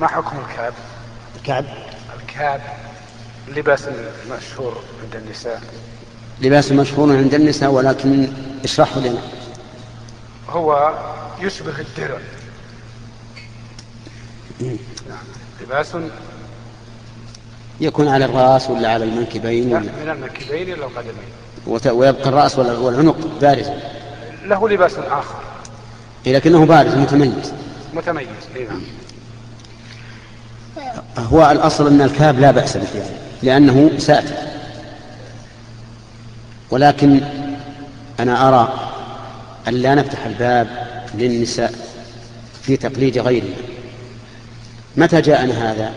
ما حكم الكعب؟ الكعب؟ الكعب لباس مشهور عند النساء. لباس مشهور عند النساء ولكن اشرحه لنا. هو يشبه الدرع. نعم لباس يكون على الرأس ولا على المنكبين لا من المنكبين إلى القدمين. ويبقى الرأس والعنق بارز. له لباس آخر. لكنه بارز متميز. متميز نعم هو الأصل أن الكاب لا بأس به لأنه ساتر. ولكن أنا أرى أن لا نفتح الباب للنساء في تقليد غيرنا متى جاءنا هذا؟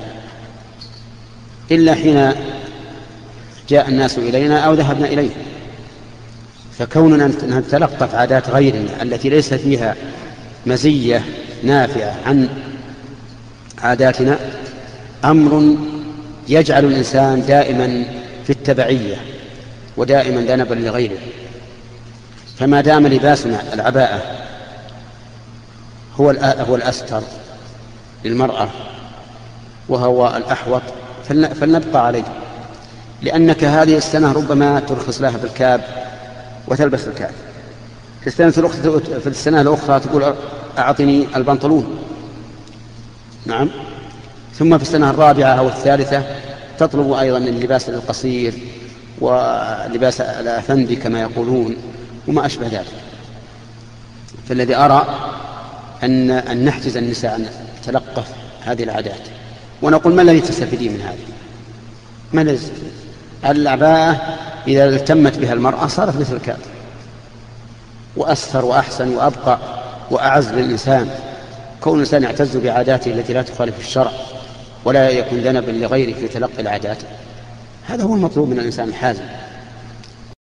إلا حين جاء الناس إلينا أو ذهبنا إليه. فكوننا نتلقف عادات غيرنا التي ليس فيها مزية نافعة عن عاداتنا أمر يجعل الإنسان دائما في التبعية ودائما ذنبا لغيره. فما دام لباسنا العباءة هو هو الأستر للمرأة وهو الأحوط فلنبقى عليه لأنك هذه السنة ربما ترخص لها بالكاب وتلبس الكاب في السنة الأخرى في السنة الأخرى تقول أعطني البنطلون. نعم. ثم في السنة الرابعة أو الثالثة تطلب أيضا اللباس القصير ولباس الأفندي كما يقولون وما أشبه ذلك. فالذي أرى أن أن نحجز النساء أن تلقف هذه العادات. ونقول ما الذي تستفيدين من هذا؟ ما الذي العباءة إذا التمت بها المرأة صارت مثل الكافر. وأستر وأحسن وأبقى وأعز للإنسان. كون الإنسان يعتز بعاداته التي لا تخالف الشرع. ولا يكون ذنبا لغيره في تلقي العادات. هذا هو المطلوب من الإنسان الحازم.